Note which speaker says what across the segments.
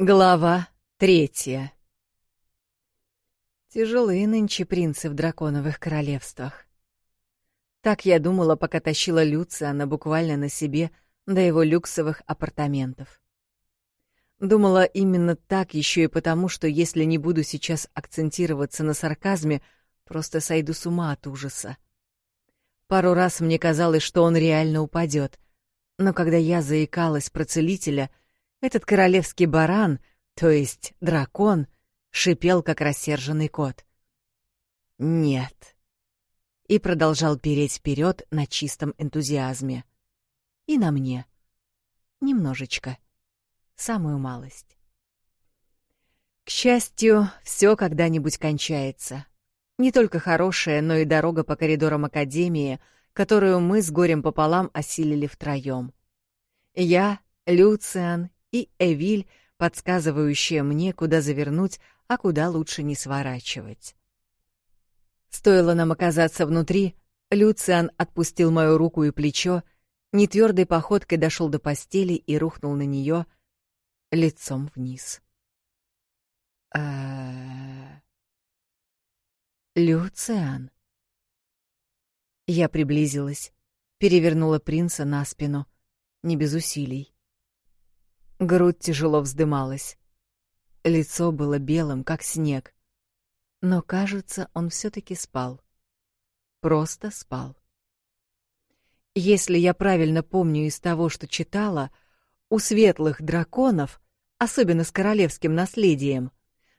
Speaker 1: Глава третья. Тяжелые нынче принцы в драконовых королевствах. Так я думала, пока тащила Люциана буквально на себе до его люксовых апартаментов. Думала именно так еще и потому, что если не буду сейчас акцентироваться на сарказме, просто сойду с ума от ужаса. Пару раз мне казалось, что он реально упадет, но когда я заикалась про целителя — этот королевский баран, то есть дракон, шипел, как рассерженный кот. «Нет». И продолжал переть вперед на чистом энтузиазме. И на мне. Немножечко. Самую малость. К счастью, все когда-нибудь кончается. Не только хорошая, но и дорога по коридорам Академии, которую мы с горем пополам осилили втроем. Я, Люциан, и Эвиль, подсказывающая мне, куда завернуть, а куда лучше не сворачивать. Стоило нам оказаться внутри, Люциан отпустил мою руку и плечо, нетвердой походкой дошел до постели и рухнул на нее лицом вниз. «А... Люциан. Я приблизилась, перевернула принца на спину, не без усилий. Грудь тяжело вздымалась. Лицо было белым, как снег. Но, кажется, он все-таки спал. Просто спал. Если я правильно помню из того, что читала, у светлых драконов, особенно с королевским наследием,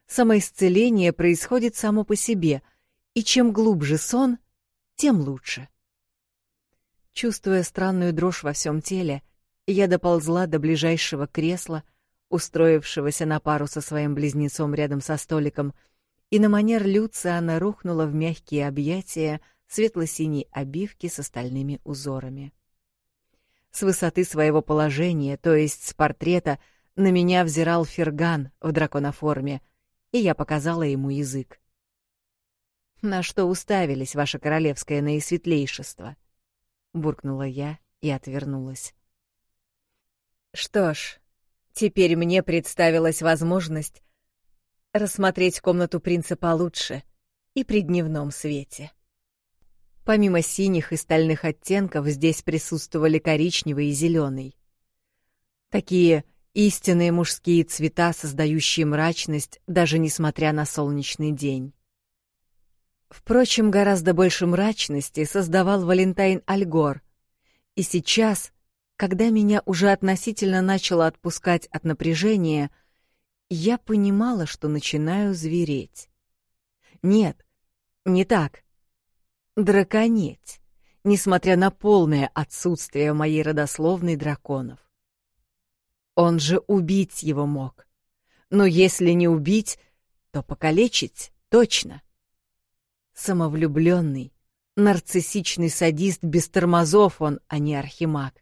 Speaker 1: самоисцеление происходит само по себе, и чем глубже сон, тем лучше. Чувствуя странную дрожь во всем теле, — я доползла до ближайшего кресла, устроившегося на пару со своим близнецом рядом со столиком, и на манер она рухнула в мягкие объятия светло-синей обивки с остальными узорами. С высоты своего положения, то есть с портрета, на меня взирал Ферган в драконоформе, и я показала ему язык. «На что уставились, ваше королевское наисветлейшество?» — буркнула я и отвернулась. Что ж, теперь мне представилась возможность рассмотреть комнату принца получше и при дневном свете. Помимо синих и стальных оттенков здесь присутствовали коричневый и зеленый. Такие истинные мужские цвета, создающие мрачность, даже несмотря на солнечный день. Впрочем, гораздо больше мрачности создавал Валентайн Альгор. И сейчас, когда меня уже относительно начало отпускать от напряжения, я понимала, что начинаю звереть. Нет, не так. Драконеть, несмотря на полное отсутствие моей родословной драконов. Он же убить его мог. Но если не убить, то покалечить точно. Самовлюбленный, нарциссичный садист без тормозов он, а не архимаг.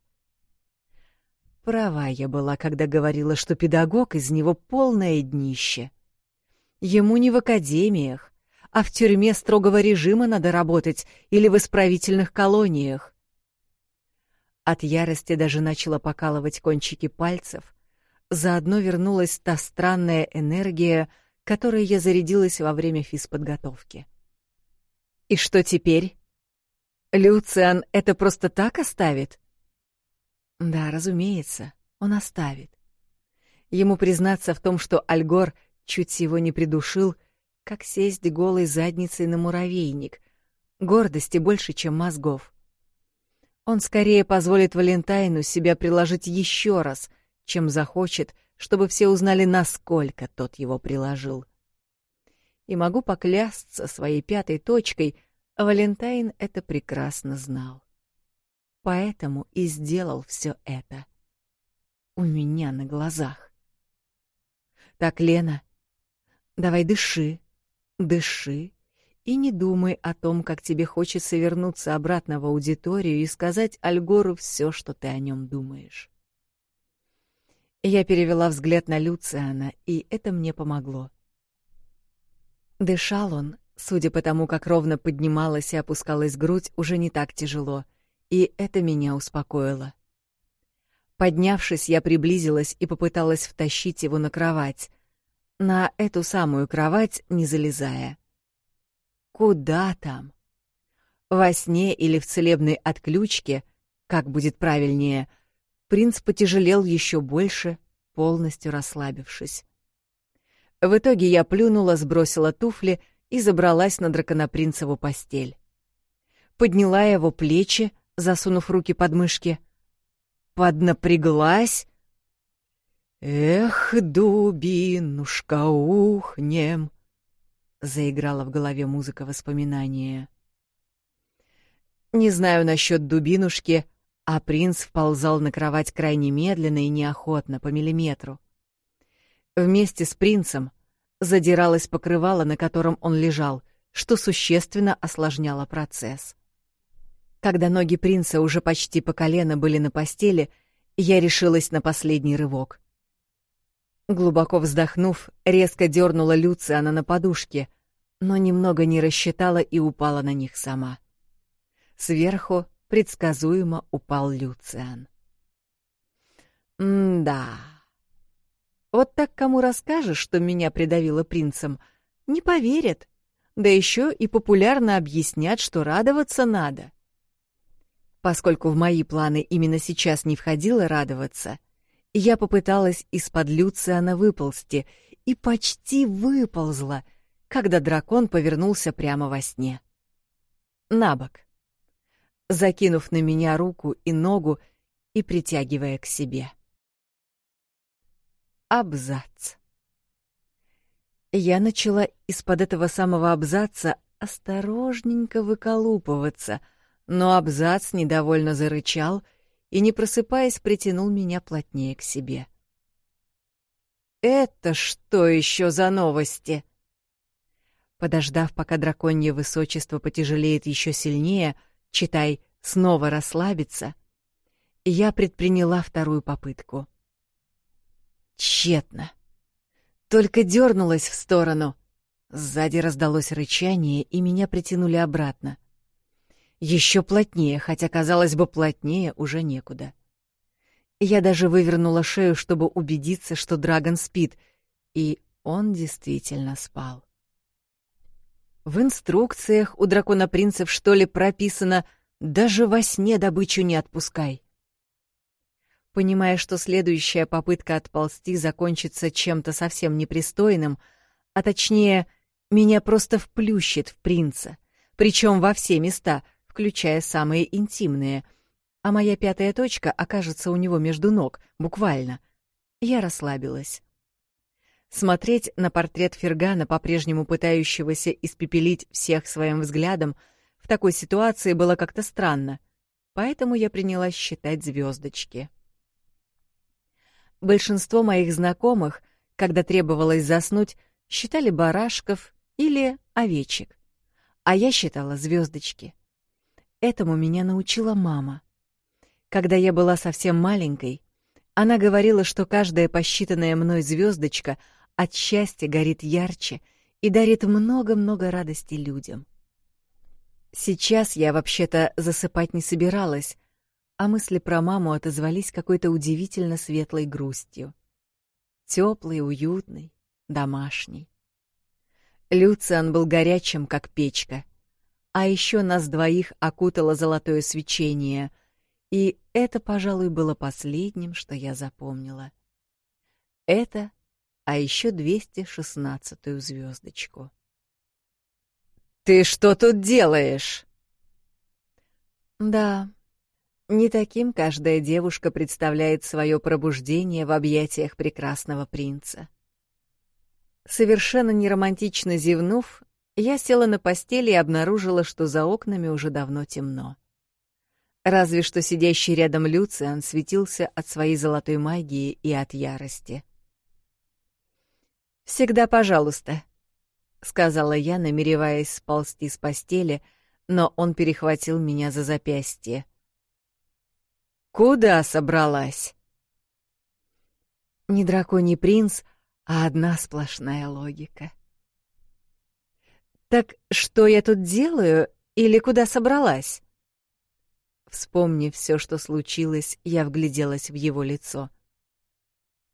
Speaker 1: Права я была, когда говорила, что педагог из него полное днище. Ему не в академиях, а в тюрьме строгого режима надо работать или в исправительных колониях. От ярости даже начала покалывать кончики пальцев. Заодно вернулась та странная энергия, которой я зарядилась во время физподготовки. И что теперь? Люциан это просто так оставит? — Да, разумеется, он оставит. Ему признаться в том, что Альгор чуть его не придушил, как сесть голой задницей на муравейник. Гордости больше, чем мозгов. Он скорее позволит Валентайну себя приложить еще раз, чем захочет, чтобы все узнали, насколько тот его приложил. И могу поклясться своей пятой точкой, Валентайн это прекрасно знал. поэтому и сделал все это. У меня на глазах. Так, Лена, давай дыши, дыши и не думай о том, как тебе хочется вернуться обратно в аудиторию и сказать Альгору все, что ты о нем думаешь. Я перевела взгляд на Люциана, и это мне помогло. Дышал он, судя по тому, как ровно поднималась и опускалась грудь, уже не так тяжело — и это меня успокоило. Поднявшись, я приблизилась и попыталась втащить его на кровать, на эту самую кровать не залезая. Куда там? Во сне или в целебной отключке, как будет правильнее, принц потяжелел еще больше, полностью расслабившись. В итоге я плюнула, сбросила туфли и забралась на драконопринцеву постель. Подняла его плечи, засунув руки под мышки. Поднапряглась. «Эх, дубинушка, ухнем!» — заиграла в голове музыка воспоминания. Не знаю насчет дубинушки, а принц вползал на кровать крайне медленно и неохотно, по миллиметру. Вместе с принцем задиралось покрывало, на котором он лежал, что существенно осложняло процесс. Когда ноги принца уже почти по колено были на постели, я решилась на последний рывок. Глубоко вздохнув, резко дернула Люциана на подушке, но немного не рассчитала и упала на них сама. Сверху предсказуемо упал Люциан. «М-да. Вот так кому расскажешь, что меня придавило принцем, не поверят, да еще и популярно объяснят, что радоваться надо». Поскольку в мои планы именно сейчас не входило радоваться, я попыталась из-под Люциана выползти и почти выползла, когда дракон повернулся прямо во сне. На бок. Закинув на меня руку и ногу и притягивая к себе. Абзац. Я начала из-под этого самого абзаца осторожненько выколупываться — но абзац недовольно зарычал и, не просыпаясь, притянул меня плотнее к себе. «Это что еще за новости?» Подождав, пока драконье высочество потяжелеет еще сильнее, читай, снова расслабиться. я предприняла вторую попытку. Тщетно. Только дернулась в сторону. Сзади раздалось рычание, и меня притянули обратно — еще плотнее, хотя, казалось бы, плотнее уже некуда. Я даже вывернула шею, чтобы убедиться, что Драгон спит, и он действительно спал. В инструкциях у дракона-принцев, что ли, прописано «даже во сне добычу не отпускай». Понимая, что следующая попытка отползти закончится чем-то совсем непристойным, а точнее, меня просто вплющит в принца, причем во все места — включая самые интимные. А моя пятая точка окажется у него между ног, буквально. Я расслабилась. Смотреть на портрет Фергана, по-прежнему пытающегося испепелить всех своим взглядом, в такой ситуации было как-то странно, поэтому я принялась считать звездочки. Большинство моих знакомых, когда требовалось заснуть, считали барашков или овечек, а я считала звездочки. Этому меня научила мама. Когда я была совсем маленькой, она говорила, что каждая посчитанная мной звездочка от счастья горит ярче и дарит много-много радости людям. Сейчас я вообще-то засыпать не собиралась, а мысли про маму отозвались какой-то удивительно светлой грустью. Теплый, уютный, домашний. Люциан был горячим, как печка — а еще нас двоих окутало золотое свечение. И это, пожалуй, было последним, что я запомнила. Это, а еще 216-ю звездочку. «Ты что тут делаешь?» «Да, не таким каждая девушка представляет свое пробуждение в объятиях прекрасного принца». Совершенно неромантично зевнув, я села на постели и обнаружила, что за окнами уже давно темно. Разве что сидящий рядом Люциан светился от своей золотой магии и от ярости. «Всегда пожалуйста», — сказала я, намереваясь сползти с постели, но он перехватил меня за запястье. «Куда собралась?» Не драконий принц, а одна сплошная логика. Так что я тут делаю или куда собралась? Вспомнив все, что случилось, я вгляделась в его лицо.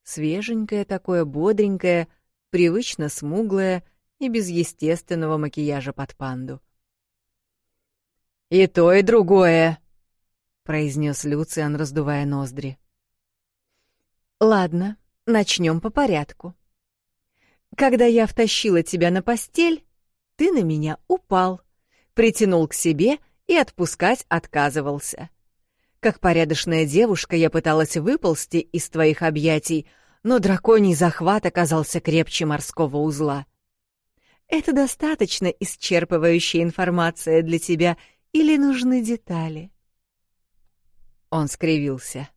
Speaker 1: Свеженькое такое, бодренькое, привычно смуглое и без естественного макияжа под панду. «И то, и другое», — произнес Люциан, раздувая ноздри. «Ладно, начнем по порядку. Когда я втащила тебя на постель, ты на меня упал, притянул к себе и отпускать отказывался. Как порядочная девушка я пыталась выползти из твоих объятий, но драконий захват оказался крепче морского узла. Это достаточно исчерпывающая информация для тебя или нужны детали? Он скривился.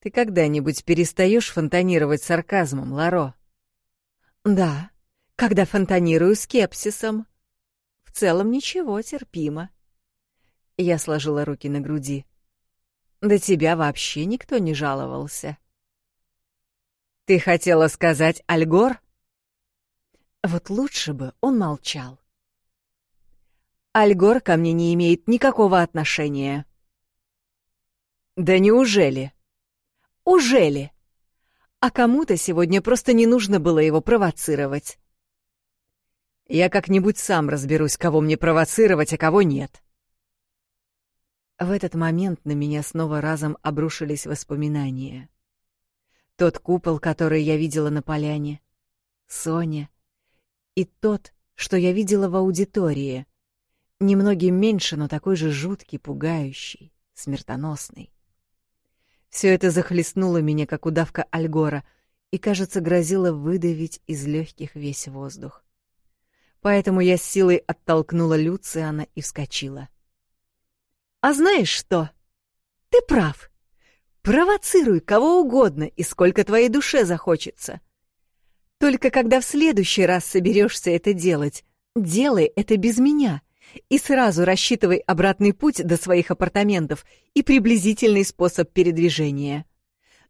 Speaker 1: Ты когда-нибудь перестаешь фонтанировать сарказмом, Ларо? Да. Когда до фонтанирую скепсисом. В целом ничего, терпимо. Я сложила руки на груди. До тебя вообще никто не жаловался. Ты хотела сказать Альгор? Вот лучше бы он молчал. Альгор ко мне не имеет никакого отношения. Да неужели? Ужели? А кому-то сегодня просто не нужно было его провоцировать. Я как-нибудь сам разберусь, кого мне провоцировать, а кого нет. В этот момент на меня снова разом обрушились воспоминания. Тот купол, который я видела на поляне, Соня и тот, что я видела в аудитории, немногим меньше, но такой же жуткий, пугающий, смертоносный. Все это захлестнуло меня, как удавка Альгора, и, кажется, грозило выдавить из легких весь воздух поэтому я с силой оттолкнула Люциана и вскочила. «А знаешь что? Ты прав. Провоцируй кого угодно и сколько твоей душе захочется. Только когда в следующий раз соберешься это делать, делай это без меня» и сразу рассчитывай обратный путь до своих апартаментов и приблизительный способ передвижения.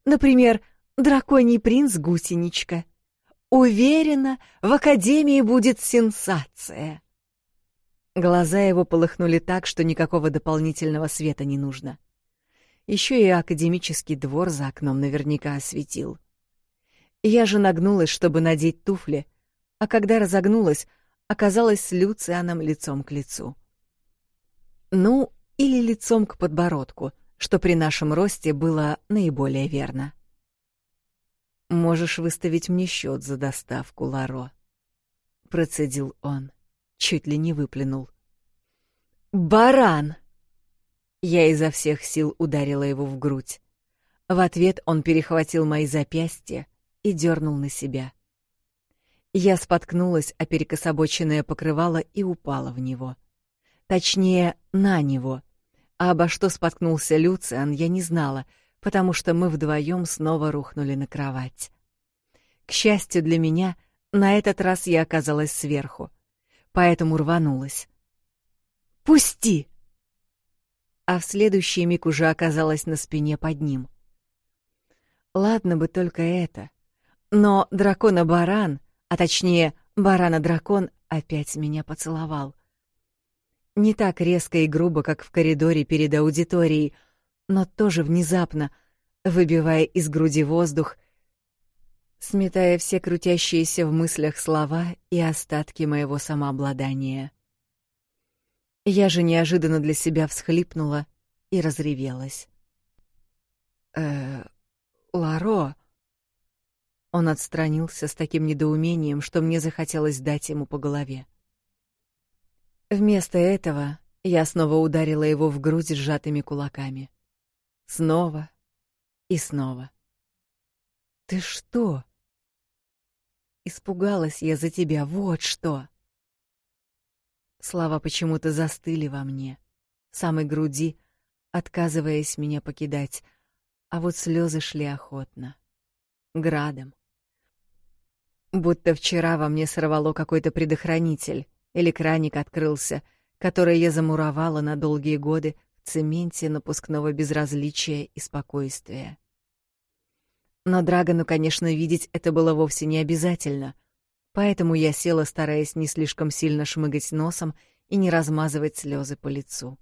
Speaker 1: Например, драконий принц-гусеничка — Уверена, в Академии будет сенсация. Глаза его полыхнули так, что никакого дополнительного света не нужно. Еще и академический двор за окном наверняка осветил. Я же нагнулась, чтобы надеть туфли, а когда разогнулась, оказалась с Люцианом лицом к лицу. Ну, или лицом к подбородку, что при нашем росте было наиболее верно. — «Можешь выставить мне счет за доставку, Ларо», — процедил он, чуть ли не выплюнул. «Баран!» Я изо всех сил ударила его в грудь. В ответ он перехватил мои запястья и дернул на себя. Я споткнулась о перекособоченное покрывало и упала в него. Точнее, на него. А обо что споткнулся Люциан, я не знала — потому что мы вдвоем снова рухнули на кровать. К счастью для меня, на этот раз я оказалась сверху, поэтому рванулась. «Пусти!» А в следующий миг уже оказалась на спине под ним. Ладно бы только это, но дракона-баран, а точнее барана-дракон, опять меня поцеловал. Не так резко и грубо, как в коридоре перед аудиторией — но тоже внезапно, выбивая из груди воздух, сметая все крутящиеся в мыслях слова и остатки моего самообладания. Я же неожиданно для себя всхлипнула и разревелась. «Э-э, Ларо...» Он отстранился с таким недоумением, что мне захотелось дать ему по голове. Вместо этого я снова ударила его в грудь сжатыми кулаками снова и снова. «Ты что?» «Испугалась я за тебя, вот что!» Слова почему-то застыли во мне, в самой груди, отказываясь меня покидать, а вот слезы шли охотно, градом. Будто вчера во мне сорвало какой-то предохранитель, или краник открылся, который я замуровала на долгие годы цементе напускного безразличия и спокойствия. Но Драгону, конечно, видеть это было вовсе не обязательно, поэтому я села, стараясь не слишком сильно шмыгать носом и не размазывать слезы по лицу.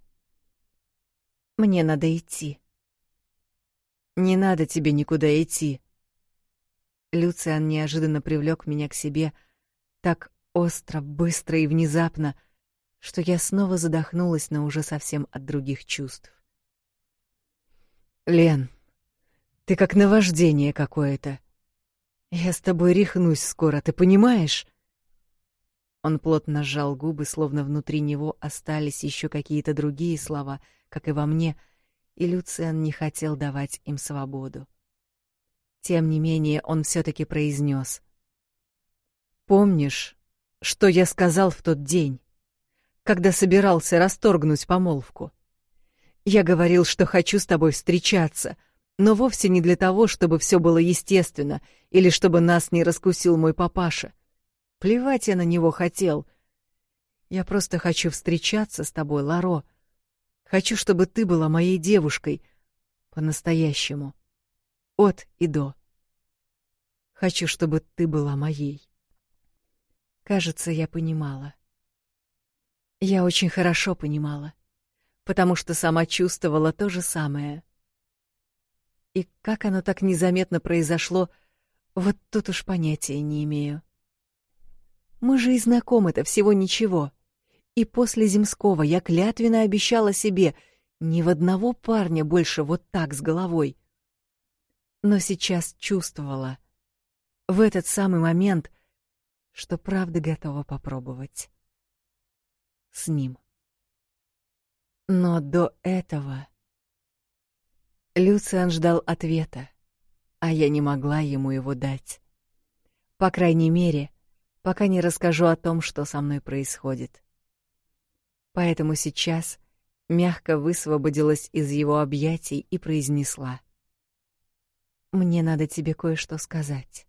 Speaker 1: «Мне надо идти». «Не надо тебе никуда идти». Люциан неожиданно привлек меня к себе так остро, быстро и внезапно — что я снова задохнулась, но уже совсем от других чувств. «Лен, ты как наваждение какое-то. Я с тобой рехнусь скоро, ты понимаешь?» Он плотно сжал губы, словно внутри него остались еще какие-то другие слова, как и во мне, и Люциан не хотел давать им свободу. Тем не менее, он все таки произнес: "Помнишь, что я сказал в тот день?" когда собирался расторгнуть помолвку. Я говорил, что хочу с тобой встречаться, но вовсе не для того, чтобы все было естественно или чтобы нас не раскусил мой папаша. Плевать я на него хотел. Я просто хочу встречаться с тобой, Ларо. Хочу, чтобы ты была моей девушкой по-настоящему. От и до. Хочу, чтобы ты была моей. Кажется, я понимала. Я очень хорошо понимала, потому что сама чувствовала то же самое. И как оно так незаметно произошло, вот тут уж понятия не имею. Мы же и знакомы-то всего ничего. И после Земского я клятвенно обещала себе ни в одного парня больше вот так с головой. Но сейчас чувствовала, в этот самый момент, что правда готова попробовать с ним. Но до этого... Люциан ждал ответа, а я не могла ему его дать. По крайней мере, пока не расскажу о том, что со мной происходит. Поэтому сейчас мягко высвободилась из его объятий и произнесла. «Мне надо тебе кое-что сказать».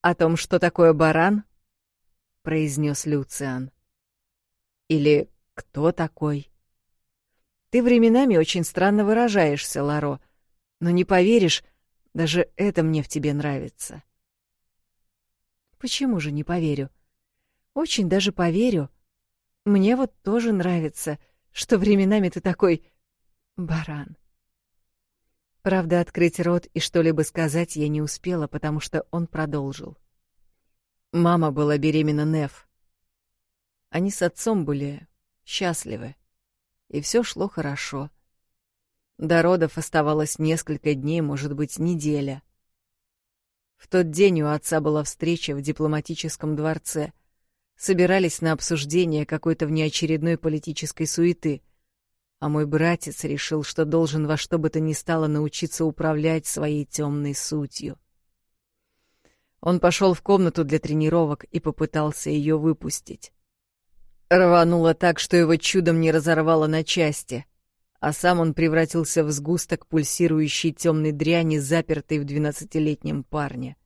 Speaker 1: «О том, что такое баран?» — произнес Люциан. Или кто такой? Ты временами очень странно выражаешься, Ларо. Но не поверишь, даже это мне в тебе нравится. Почему же не поверю? Очень даже поверю. Мне вот тоже нравится, что временами ты такой баран. Правда, открыть рот и что-либо сказать я не успела, потому что он продолжил. Мама была беременна Нев. Они с отцом были счастливы, и все шло хорошо. До родов оставалось несколько дней, может быть, неделя. В тот день у отца была встреча в дипломатическом дворце. Собирались на обсуждение какой-то внеочередной политической суеты. А мой братец решил, что должен во что бы то ни стало научиться управлять своей темной сутью. Он пошел в комнату для тренировок и попытался ее выпустить. Рвануло так, что его чудом не разорвало на части, а сам он превратился в сгусток пульсирующей темной дряни, запертой в двенадцатилетнем парне.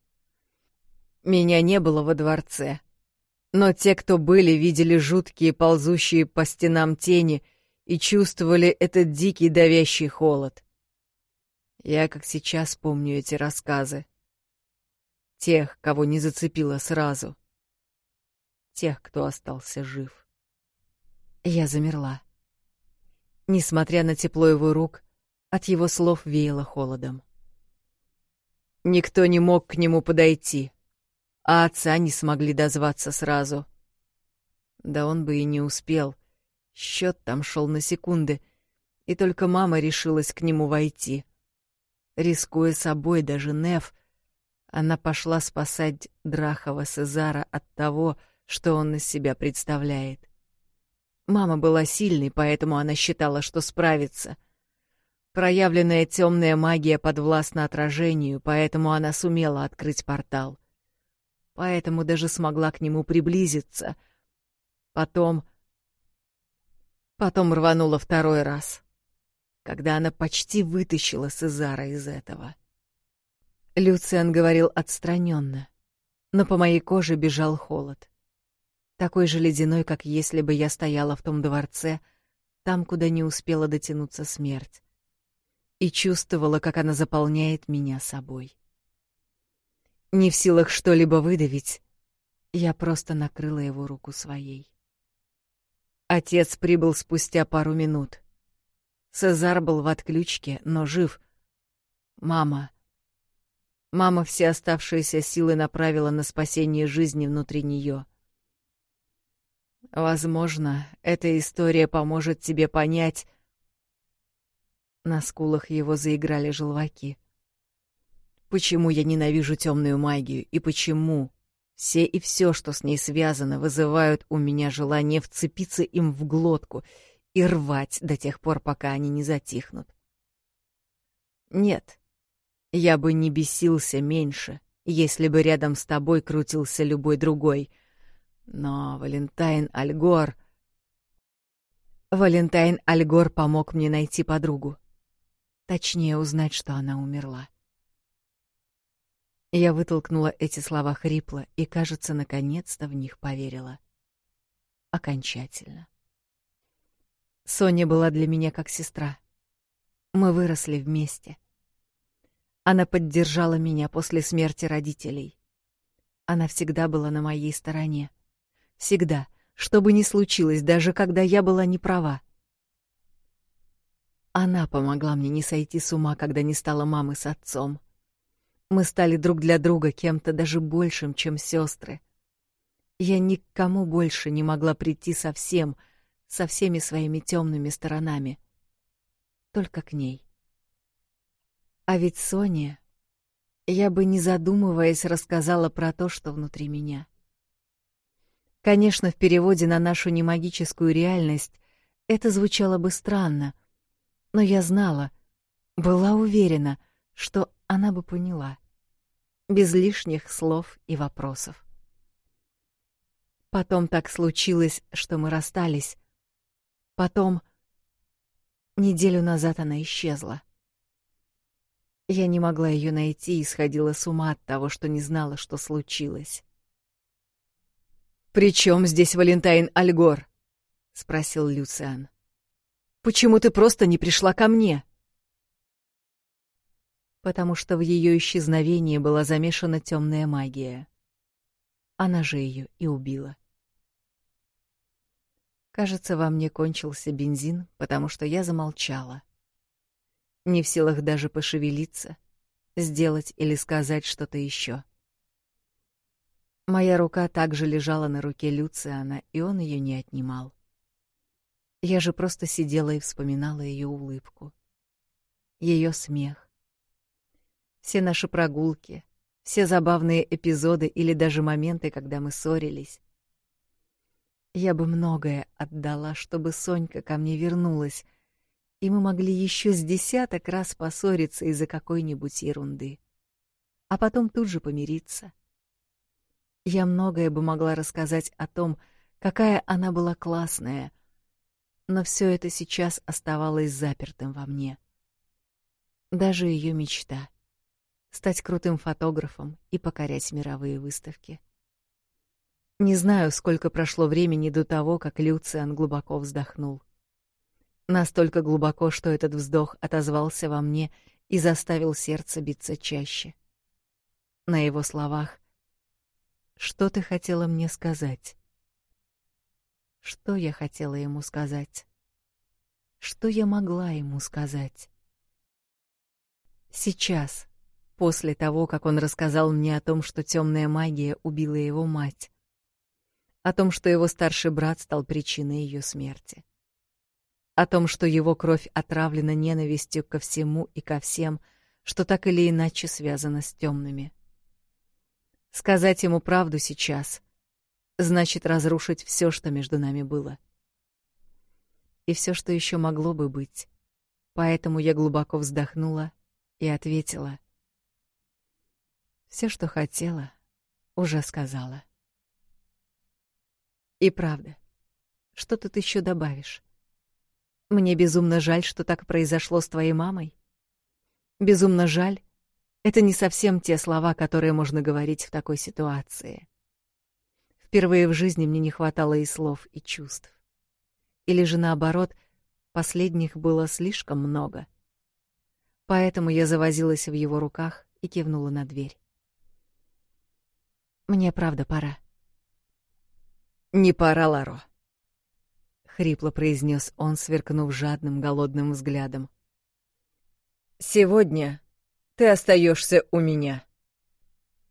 Speaker 1: Меня не было во дворце. Но те, кто были, видели жуткие ползущие по стенам тени и чувствовали этот дикий давящий холод. Я, как сейчас, помню эти рассказы. Тех, кого не зацепило сразу. Тех, кто остался жив. Я замерла. Несмотря на тепло его рук, от его слов веяло холодом. Никто не мог к нему подойти, а отца не смогли дозваться сразу. Да он бы и не успел. Счет там шел на секунды, и только мама решилась к нему войти. Рискуя собой даже Нев, она пошла спасать Драхова Сезара от того, что он из себя представляет. Мама была сильной, поэтому она считала, что справится. Проявленная темная магия подвластна отражению, поэтому она сумела открыть портал. Поэтому даже смогла к нему приблизиться. Потом... Потом рванула второй раз, когда она почти вытащила Сезара из этого. Люциан говорил отстраненно, но по моей коже бежал холод такой же ледяной, как если бы я стояла в том дворце, там, куда не успела дотянуться смерть, и чувствовала, как она заполняет меня собой. Не в силах что-либо выдавить, я просто накрыла его руку своей. Отец прибыл спустя пару минут. Цезар был в отключке, но жив. Мама. Мама все оставшиеся силы направила на спасение жизни внутри нее. Возможно, эта история поможет тебе понять...» На скулах его заиграли желваки. «Почему я ненавижу темную магию и почему все и все, что с ней связано, вызывают у меня желание вцепиться им в глотку и рвать до тех пор, пока они не затихнут?» «Нет, я бы не бесился меньше, если бы рядом с тобой крутился любой другой — Но Валентайн Альгор... Валентайн Альгор помог мне найти подругу. Точнее, узнать, что она умерла. Я вытолкнула эти слова хрипло и, кажется, наконец-то в них поверила. Окончательно. Соня была для меня как сестра. Мы выросли вместе. Она поддержала меня после смерти родителей. Она всегда была на моей стороне. Всегда, что бы ни случилось, даже когда я была не права. Она помогла мне не сойти с ума, когда не стала мамой с отцом. Мы стали друг для друга кем-то даже большим, чем сестры. Я никому больше не могла прийти совсем, со всеми своими темными сторонами. Только к ней. А ведь Соня... Я бы, не задумываясь, рассказала про то, что внутри меня. Конечно, в переводе на нашу немагическую реальность это звучало бы странно, но я знала, была уверена, что она бы поняла. Без лишних слов и вопросов. Потом так случилось, что мы расстались. Потом... Неделю назад она исчезла. Я не могла ее найти и сходила с ума от того, что не знала, что случилось. «При чем здесь Валентайн Альгор?» — спросил Люциан. «Почему ты просто не пришла ко мне?» Потому что в ее исчезновении была замешана темная магия. Она же ее и убила. Кажется, во мне кончился бензин, потому что я замолчала не в силах даже пошевелиться, сделать или сказать что-то еще. Моя рука также лежала на руке Люциана, и он ее не отнимал. Я же просто сидела и вспоминала ее улыбку, ее смех. Все наши прогулки, все забавные эпизоды или даже моменты, когда мы ссорились. Я бы многое отдала, чтобы Сонька ко мне вернулась, и мы могли еще с десяток раз поссориться из-за какой-нибудь ерунды, а потом тут же помириться. Я многое бы могла рассказать о том, какая она была классная, но все это сейчас оставалось запертым во мне. Даже ее мечта — стать крутым фотографом и покорять мировые выставки. Не знаю, сколько прошло времени до того, как Люциан глубоко вздохнул. Настолько глубоко, что этот вздох отозвался во мне и заставил сердце биться чаще. На его словах что ты хотела мне сказать? Что я хотела ему сказать? Что я могла ему сказать? Сейчас, после того, как он рассказал мне о том, что темная магия убила его мать, о том, что его старший брат стал причиной ее смерти, о том, что его кровь отравлена ненавистью ко всему и ко всем, что так или иначе связано с темными сказать ему правду сейчас, значит разрушить все, что между нами было. И все, что еще могло бы быть. Поэтому я глубоко вздохнула и ответила. "Все, что хотела, уже сказала. И правда. Что тут еще добавишь? Мне безумно жаль, что так произошло с твоей мамой. Безумно жаль, это не совсем те слова, которые можно говорить в такой ситуации. Впервые в жизни мне не хватало и слов, и чувств. Или же наоборот, последних было слишком много. Поэтому я завозилась в его руках и кивнула на дверь. Мне правда пора. Не пора, Ларо, хрипло произнес он, сверкнув жадным голодным взглядом. Сегодня «Ты остаешься у меня».